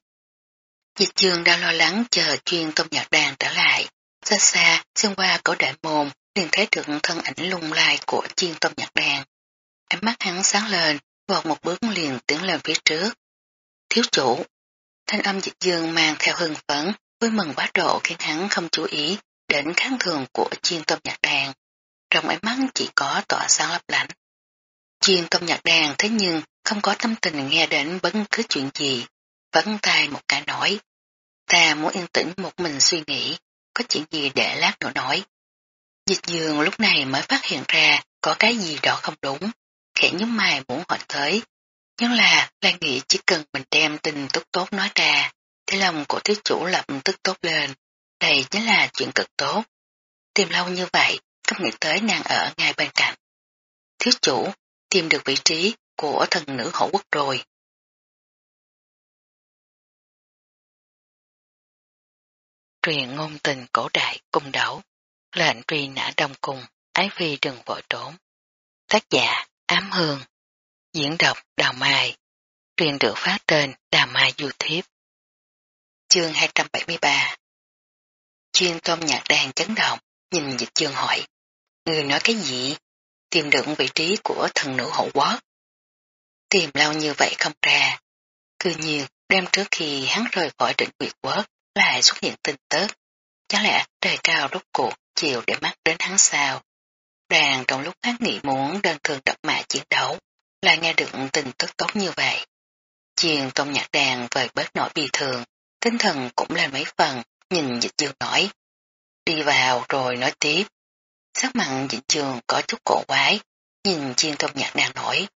Dịch trường đang lo lắng chờ chuyên tôn nhạc đàn trở lại. Xa xa, xuyên qua cổ đại môn, liền thấy được thân ảnh lung lai của chuyên tôn nhạc đàn. Ánh mắt hắn sáng lên, vọt một bước liền tiến lên phía trước. Thiếu chủ, thanh âm dịch dương mang theo hưng phấn, vui mừng quá độ khiến hắn không chú ý đến kháng thường của chiên tôm nhạc đàn. Trong ánh mắt chỉ có tỏa sáng lấp lánh. Chiên tôm nhạc đàn thế nhưng không có tâm tình nghe đến bất cứ chuyện gì, vấn tay một cái nói. Ta muốn yên tĩnh một mình suy nghĩ, có chuyện gì để lát nữa nói. Dịch dường lúc này mới phát hiện ra có cái gì đó không đúng, khẽ nhúng mày muốn hỏi tới. Nhưng là Lan nghĩ chỉ cần mình đem tình tốt tốt nói ra, thì lòng của thiếu chủ lập tức tốt lên. Đây chính là chuyện cực tốt. Tìm lâu như vậy, không nghĩ tới nàng ở ngay bên cạnh. Thiếu chủ, tìm được vị trí của thần nữ hậu quốc rồi. Truyền ngôn tình cổ đại cung đấu lệnh truy nã đông cung, ái phi đừng vội trốn. Tác giả Ám Hương Diễn đọc Đào Mai Truyền được phát trên Đào Mai Youtube Chương 273 Chuyên tôm nhạc đàn chấn động, nhìn dịch chương hỏi Người nói cái gì? Tìm được vị trí của thần nữ hậu quốc. Tìm lâu như vậy không ra. Cứ nhiên, đêm trước khi hắn rời khỏi định quyệt quốc, lại xuất hiện tin tức. Chắc lẽ trời cao rốt cuộc chiều để mắt đến hắn sao. Đàn trong lúc hắn nghĩ muốn đơn thường đập mạ chiến đấu, lại nghe được tin tức tốt như vậy. Chiền tôn nhạc đàn vời bớt nổi bị thường, tinh thần cũng lên mấy phần, nhìn dịch dương nói. Đi vào rồi nói tiếp. Sắc mặn dịch dương có chút cổ quái, nhìn chiên tôn nhạc đàn nổi.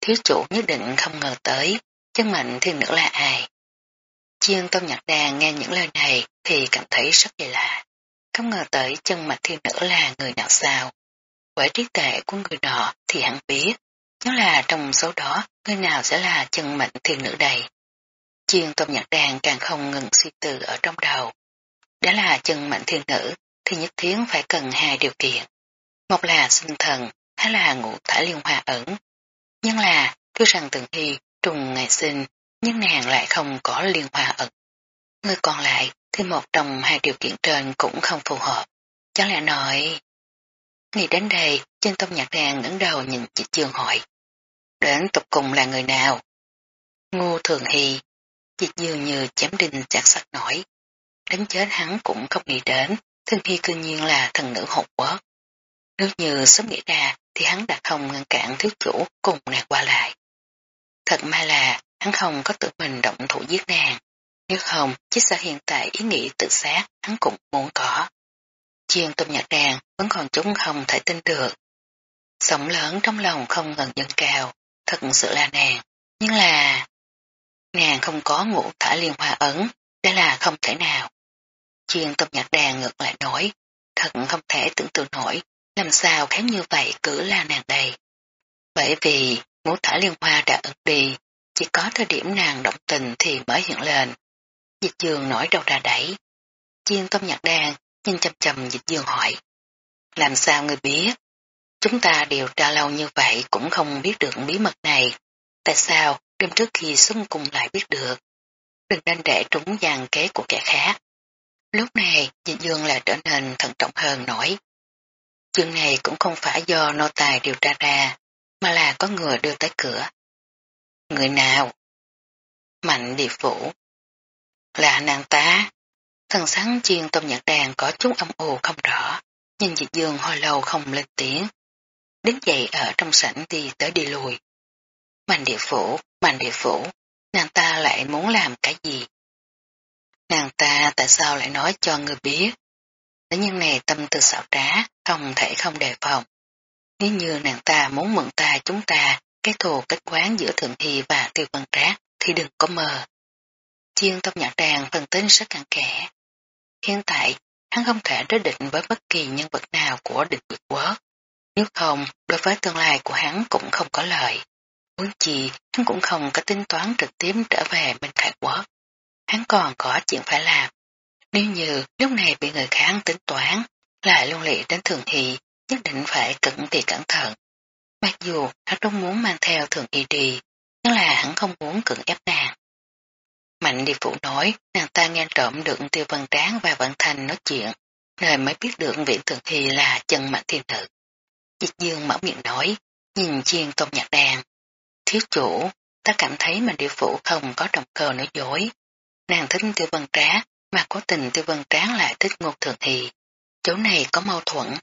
Thiếu chủ nhất định không ngờ tới, chân mạnh thiên nữ là ai. Chiên Tôn nhạc Đàn nghe những lời này thì cảm thấy rất kỳ lạ. Không ngờ tới chân mạch thiên nữ là người nào sao. Quả trí tệ của người nọ thì hẳn biết, nhớ là trong số đó người nào sẽ là chân mệnh thiên nữ đầy Chiên Tôn Nhật Đàn càng không ngừng suy tư ở trong đầu. Đã là chân mệnh thiên nữ thì nhất thiết phải cần hai điều kiện. Một là sinh thần, hay là ngũ thải liên hoa ẩn. Nhưng là, cứ rằng từng hy trùng ngày sinh, nhưng nàng lại không có liên hoa ẩn. Người còn lại thì một trong hai điều kiện trên cũng không phù hợp. Chẳng lẽ nói... Nghĩ đến đây, trên tông nhạc đàn ngẩng đầu nhìn chị Trương hỏi. Đến tục cùng là người nào? Ngô Thường Hy, dịch dường như chém đinh chặt sắt nổi. Đến chết hắn cũng không nghĩ đến, Thường Hy cư nhiên là thần nữ hột quốc. Nếu như sớm nghĩ ra thì hắn đã không ngăn cản thiếu chủ cùng nàng qua lại. Thật may là hắn không có tự mình động thủ giết nàng. Nếu không, chỉ sợ hiện tại ý nghĩ tự sát hắn cũng muốn có. Chiên tôm nhạc đàn vẫn còn chúng không thể tin được. Sống lớn trong lòng không ngần dâng cao, thật sự là nàng. Nhưng là... Nàng không có ngũ thả liên hoa ấn, đây là không thể nào. Chiên tâm nhạc đàn ngược lại nói, thật không thể tưởng tượng nổi làm sao khéo như vậy cứ là nàng đây. Bởi vì ngũ thả liên hoa đã ẩn đi, chỉ có thời điểm nàng động tình thì mới hiện lên. Dịch dương nổi đầu ra đẩy. Chiên tâm nhạc đàn nhìn chầm chầm dịch dương hỏi. Làm sao người biết? Chúng ta điều tra lâu như vậy cũng không biết được bí mật này. Tại sao đêm trước khi xuân cùng lại biết được? Đừng nên để trúng dàn kế của kẻ khác. Lúc này, dịch dương lại trở nên thận trọng hơn nổi. Chuyện này cũng không phải do nô tài điều tra ra, mà là có người đưa tới cửa. Người nào? Mạnh địa phủ. Là nàng tá. Thần sáng chiên tôm nhạc đàn có chút âm ù không rõ, nhìn dịch dương hồi lâu không lên tiếng. Đứng dậy ở trong sảnh đi tới đi lùi. Mạnh địa phủ, mạnh địa phủ, nàng ta lại muốn làm cái gì? Nàng ta tại sao lại nói cho người biết? Nữ nhân này tâm tư xảo trá, không thể không đề phòng. Nếu như nàng ta muốn mượn ta chúng ta, cái thù kết quán giữa Thượng Hy và Tiêu Văn Trác thì đừng có mờ. Chiên tông nhạc đàn phân tính rất cặn kẽ. Hiện tại, hắn không thể đối định với bất kỳ nhân vật nào của địch quốc. Nếu không, đối với tương lai của hắn cũng không có lợi. Muốn chi, hắn cũng không có tính toán trực tiếp trở về bên khải quốc. Hắn còn có chuyện phải làm. Nếu như lúc này bị người khác tính toán, lại luôn lị đến thường hy, nhất định phải cẩn kỳ cẩn thận. Mặc dù hắn không muốn mang theo thường y đi, nhưng là hắn không muốn cưỡng ép nàng. Mạnh đi phụ nói, nàng ta nghe trộm được tiêu văn tráng và vận thành nói chuyện, nơi mới biết được viện thường hy là chân mạnh thiên nữ. Dịch dương mở miệng nói, nhìn chiên công nhạc đàn. Thiếu chủ, ta cảm thấy mình địa phụ không có động cơ nói dối. Nàng thích tiêu vân trá, mà có tình tiêu vân tráng lại thích ngô thường hy. Chỗ này có mâu thuẫn.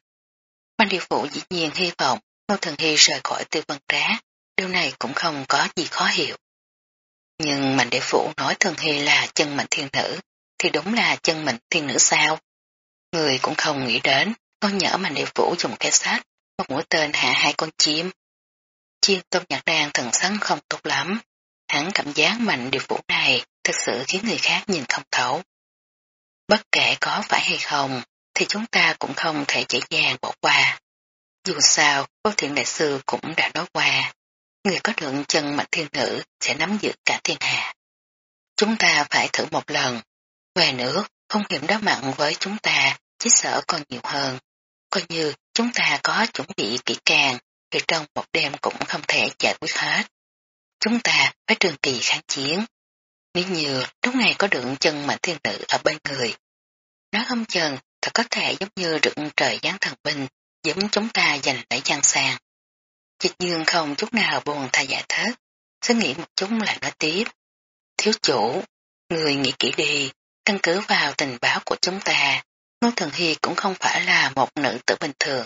Ban địa phụ dĩ nhiên hy vọng ngô thường hy rời khỏi tiêu vân trá. điều này cũng không có gì khó hiểu. Nhưng mạnh địa phụ nói thường hy là chân mệnh thiên nữ, thì đúng là chân mệnh thiên nữ sao? Người cũng không nghĩ đến, con nhỡ mạnh địa phủ dùng cái sách, mũi tên hạ hai con chim. Chiên tôm nhạc đàn thần sắn không tốt lắm, hắn cảm giác mạnh điều vũ này thực sự khiến người khác nhìn không thấu. Bất kể có phải hay không, thì chúng ta cũng không thể dễ dàng bỏ qua. Dù sao, vô thiện đại sư cũng đã nói qua, người có lượng chân mạnh thiên nữ sẽ nắm giữ cả thiên hạ. Chúng ta phải thử một lần. Về nước, không hiểm đó mặn với chúng ta, chỉ sợ còn nhiều hơn. Coi như chúng ta có chuẩn bị kỹ càng, thì trong một đêm cũng không thể giải quyết hết. Chúng ta phải trường kỳ kháng chiến. Nếu như lúc này có đựng chân mạnh thiên nữ ở bên người, nó không chừng thật có thể giống như rựng trời giáng thần binh, giúp chúng ta giành lấy giang sàng. Dịch dương không chút nào buồn thay giải thích, suy nghĩ một chút lại nói tiếp. Thiếu chủ, người nghĩ kỹ đi, căn cứ vào tình báo của chúng ta, Ngô Thường Hy cũng không phải là một nữ tử bình thường.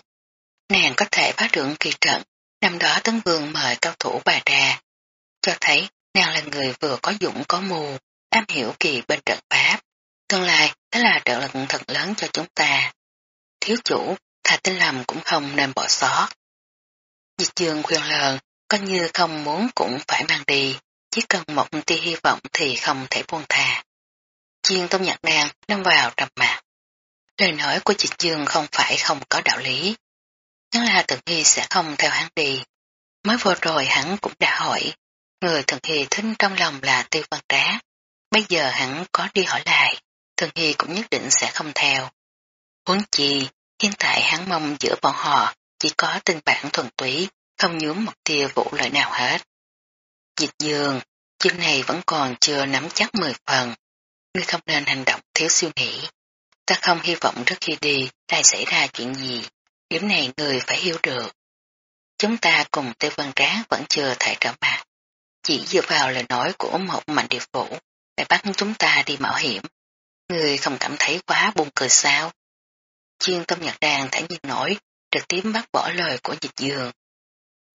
Nàng có thể phát được kỳ trận, năm đó tấn vương mời cao thủ bà ra, cho thấy nàng là người vừa có dũng có mù, am hiểu kỳ bên trận pháp. Tương lai đó là trợ lực thật lớn cho chúng ta. Thiếu chủ, thà tin lầm cũng không nên bỏ sót. Dịch dương khuyên lờn, coi như không muốn cũng phải mang đi, chỉ cần một tia hy vọng thì không thể buông thà. Chiên tôm nhạc đàn đâm vào trầm mạc. Lời nói của chị Dương không phải không có đạo lý. chắc là thượng Hy sẽ không theo hắn đi. Mới vừa rồi hắn cũng đã hỏi, người thượng Hy thính trong lòng là tiêu văn trá. Bây giờ hắn có đi hỏi lại, thượng Hy cũng nhất định sẽ không theo. Huống chi, hiện tại hắn mong giữa bọn họ chỉ có tình bản thuần túy, không nhúm một tia vụ lợi nào hết. Dịch dường, chuyện này vẫn còn chưa nắm chắc mười phần. Ngươi không nên hành động thiếu suy nghĩ. Ta không hy vọng trước khi đi lại xảy ra chuyện gì. Điểm này người phải hiểu được. Chúng ta cùng Tây Vân Trá vẫn chưa thể trở mặt. Chỉ dựa vào lời nói của một mạnh địa phủ để bắt chúng ta đi mạo hiểm. Người không cảm thấy quá buồn cười sao? chuyên tâm nhật đàn thả nhiên nổi, trực tiếp bắt bỏ lời của dịch dường.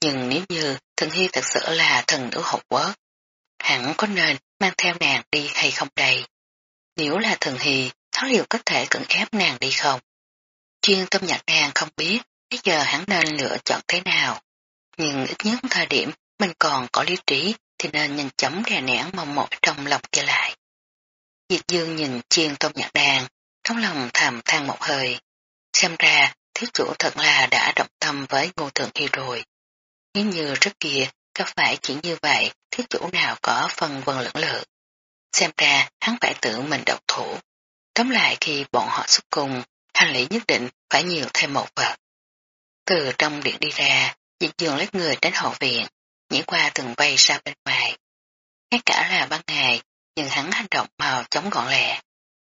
Nhưng nếu như thần hy thật sự là thần nữ học quốc, hẳn có nên mang theo nàng đi hay không đây? Nếu là thần hy, tháo liệu có thể cưỡng ép nàng đi không? Chuyên tâm nhạc nàng không biết bây giờ hắn nên lựa chọn thế nào. Nhưng ít nhất thời điểm mình còn có lý trí thì nên nhanh chóng đè nén mong mỏi trong lòng kia lại. Diệt dương nhìn chiên tôm nhạc đàn, trong lòng thầm than một hơi. Xem ra, thiếu chủ thật là đã động tâm với ngô thượng y rồi. Nếu như trước kia có phải chỉ như vậy, thiếu chủ nào có phần vần lẫn lự. Xem ra hắn phải tự mình độc thủ. Tóm lại khi bọn họ xuất cùng, hành lý nhất định phải nhiều thêm một vật. Từ trong điện đi ra, dịch dường lấy người đến hậu viện, nhảy qua từng vây ra bên ngoài. Ngay cả là ban ngày, nhưng hắn hành động màu chống gọn lẹ.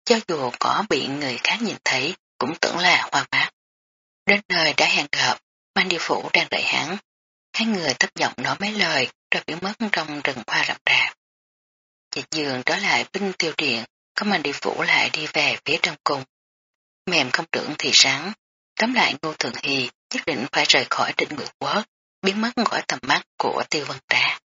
Cho dù có bị người khác nhìn thấy, cũng tưởng là hoa mắt. Đến nơi đã hẹn gặp, Mang Đi Phủ đang đợi hắn. Hai người thấp giọng nói mấy lời rồi biến mất trong rừng hoa rậm rạp. Dịch dường trở lại binh tiêu điện, có mình Đi Phủ lại đi về phía trong cung. Mềm không trưởng thì sáng, tóm lại Ngô Thường Hy nhất định phải rời khỏi định ngự quốc, biến mất khỏi tầm mắt của tiêu Văn trá.